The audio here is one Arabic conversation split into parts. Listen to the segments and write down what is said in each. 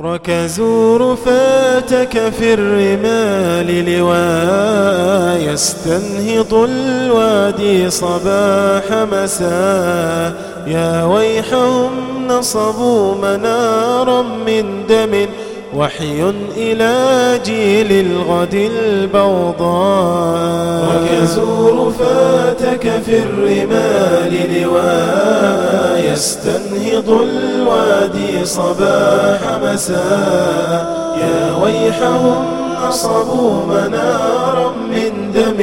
ركزوا رفاتك في الرمال لواء يستنهض الوادي صباح مساء. يا ويحهم نصبوا منارا من دم وحي إلى جيل الغد البوضاء. ركزوا رفاتك في الرمال لواء يستنهض الوادي صباح مساء. يا ويحهم نصبوا منارا من دم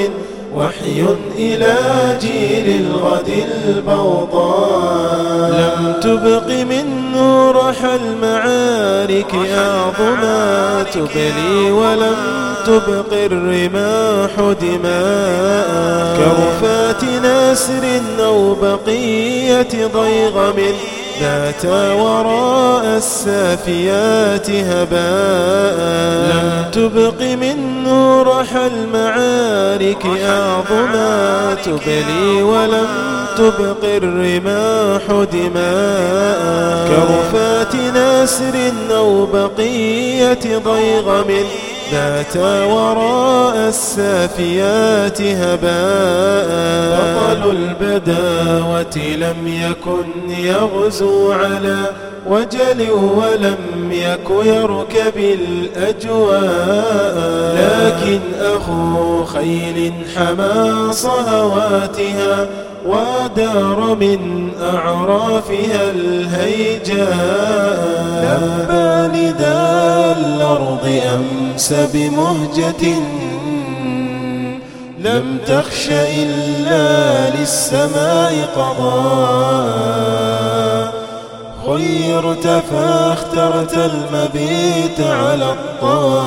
وحي إلى جيل الغد البوضاء لم تبق منه رحى المعارك أعظما تبلي ولم تبق الرماح دماء. كرفات ناسر أو بقية ضيغم ذات وراء السافيات هباء. لم تبق منه رحى المعارك أعظما تبلي ولم تبق الرماح دماء. كرفات ناسر أو بقية ضيغم ذات وراء السافيات هباء. بطل البداوة لم يكن يغزو على وجل ولم يك يركب الأجواء. لكن أخو خيل حمى صهواتها ودار من أعرافها الهيجاء. لبى نداء الأرض أمس بمهجة لم تخش إلا للسماء قضاء. خيرت فاخترت المبيت على الطوى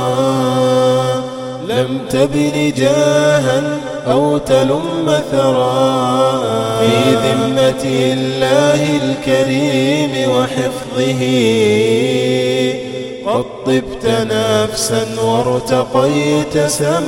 لم تبن جاها أو تلم ثرى في ذمة الله الكريم وحفظه. قد طبت نفسا وارتقيت سماء.